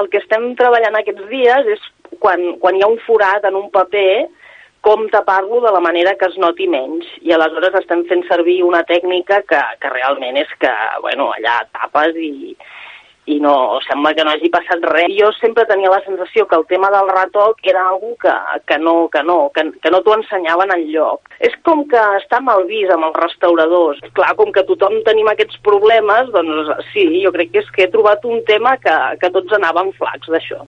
el que estem treballant aquests dies és quan, quan hi ha un forat en un paper, com tapar-lo de la manera que es noti menys. I aleshores estem fent servir una tècnica que, que realment és que, bueno, allà tapes i, i no, sembla que no hagi passat res. Jo sempre tenia la sensació que el tema del retoc era algo que, que no, que no, que, que no t'ho ensenyaven en lloc. És com que està mal vist amb els restauradors. Clar, com que tothom tenim aquests problemes, doncs sí, jo crec que és que he trobat un tema que, que tots anàvem flacs d'això.